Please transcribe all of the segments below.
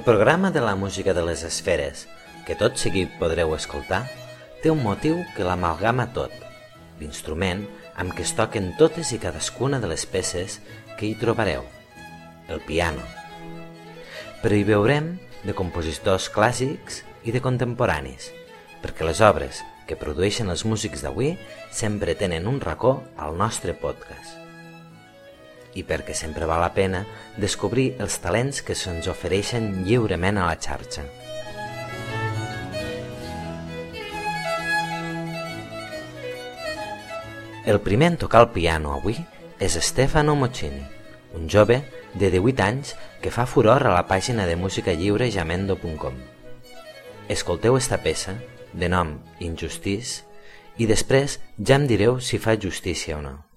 El programa de la música de les esferes, que tot seguit podreu escoltar, té un motiu que l'amalgama tot, l'instrument amb què es toquen totes i cadascuna de les peces que hi trobareu, el piano. Però hi veurem de compositors clàssics i de contemporanis, perquè les obres que produeixen els músics d'avui sempre tenen un racó al nostre podcast i perquè sempre val la pena descobrir els talents que se'ns ofereixen lliurement a la xarxa. El primer en tocar el piano avui és Stefano Moccini, un jove de 18 anys que fa furor a la pàgina de música lliure jamendo.com. Escolteu esta peça, de nom Injustice, i després ja em direu si fa justícia o no.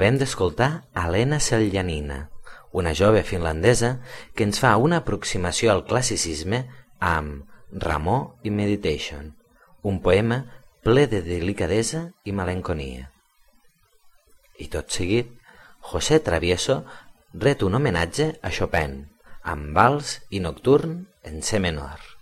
Acabem d'escoltar Helena Seljanina, una jove finlandesa que ens fa una aproximació al classicisme amb Ramó i Meditation, un poema ple de delicadesa i malenconia. I tot seguit, José Travieso ret un homenatge a Chopin, amb vals i nocturn en C menor.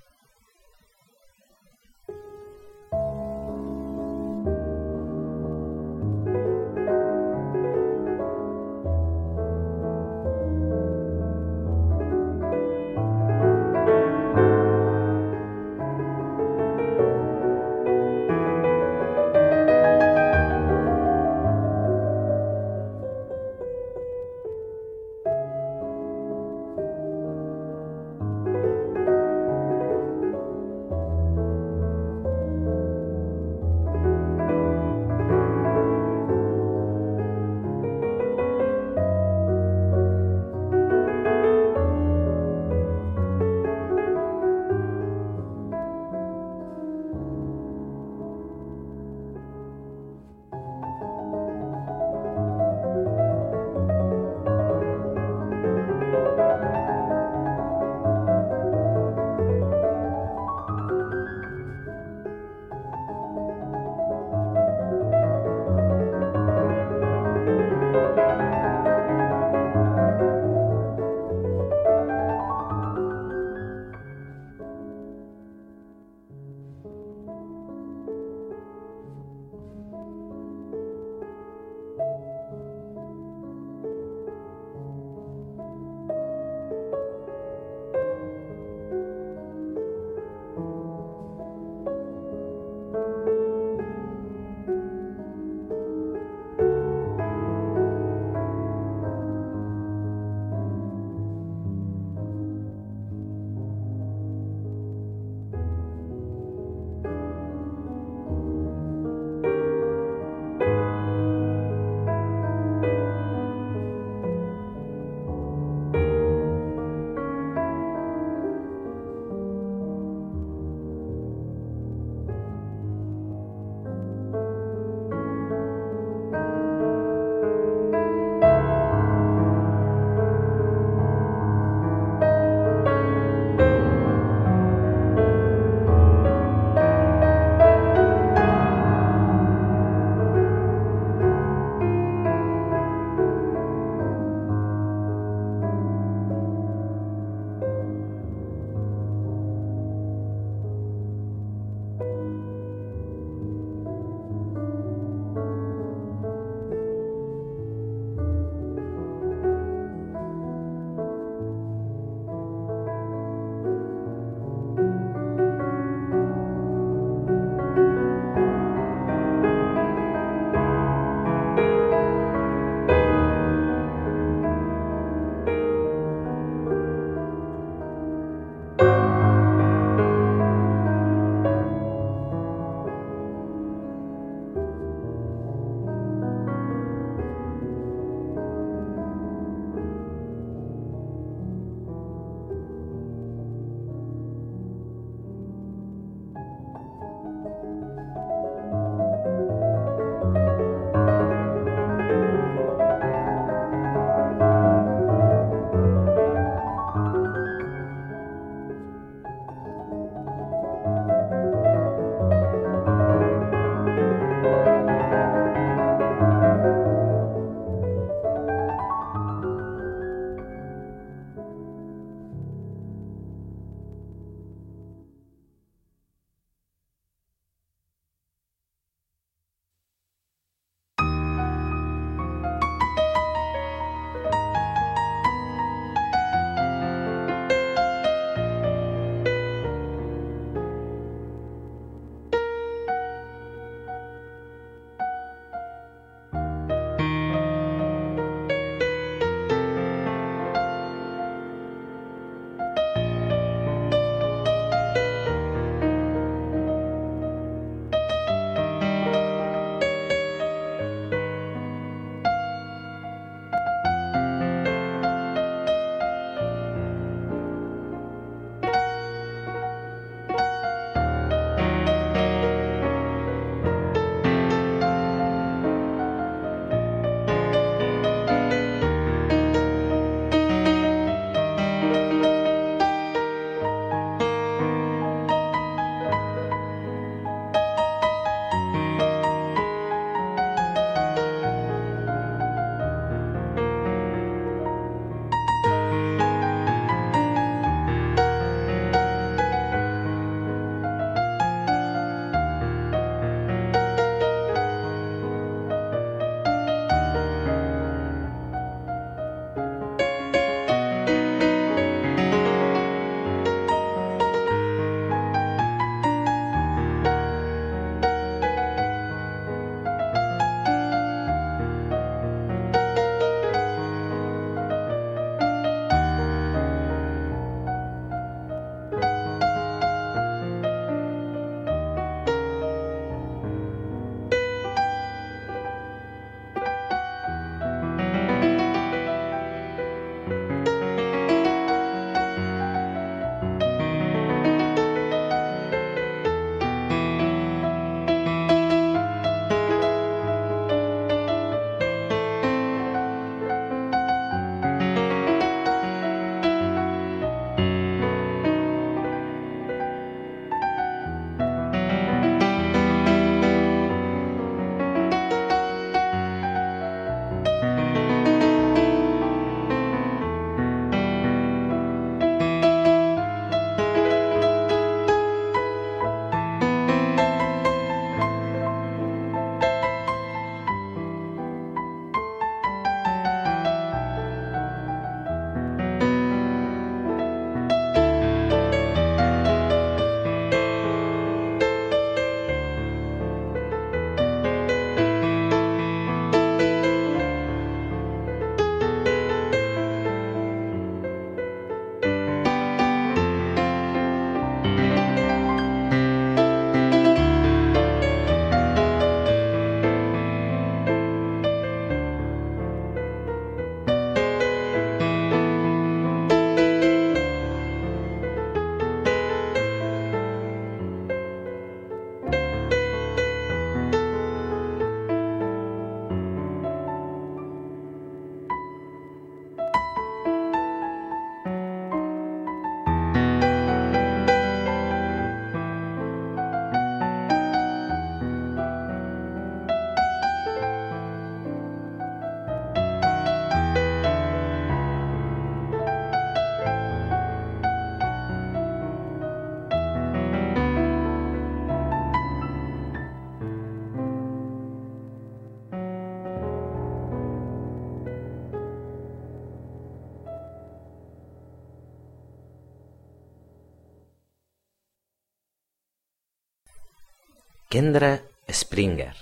Kendra Springer,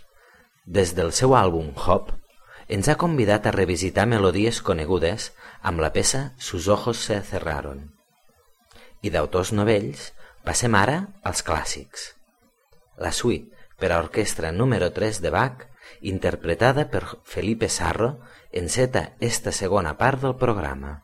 des del seu àlbum Hop, ens ha convidat a revisitar melodies conegudes amb la peça Sus ojos se cerraron. I d'autors novells passem ara als clàssics. La suite per a orquestra número 3 de Bach, interpretada per Felipe Sarro, enceta esta segona part del programa.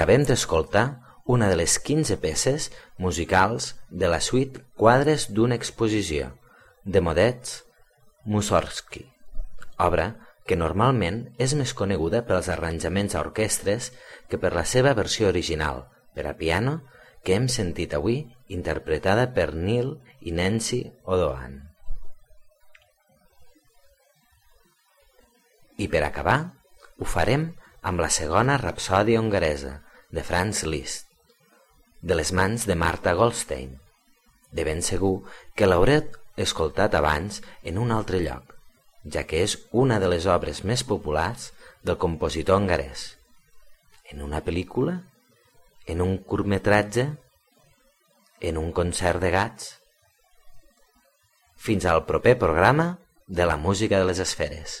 Acabem d'escoltar una de les 15 peces musicals de la suite Quadres d'una exposició de Modest Mussorgsky, obra que normalment és més coneguda pels arranjaments a orquestres que per la seva versió original per a piano que hem sentit avui interpretada per Neil i Nancy Odoan. I per acabar, ho farem amb la segona rapsòdia hongaresa de Franz Liszt, de les mans de Marta Goldstein. De ben segur que l'haureu escoltat abans en un altre lloc, ja que és una de les obres més populars del compositor hongarès. En una pel·lícula? En un curtmetratge? En un concert de gats? Fins al proper programa de la música de les esferes.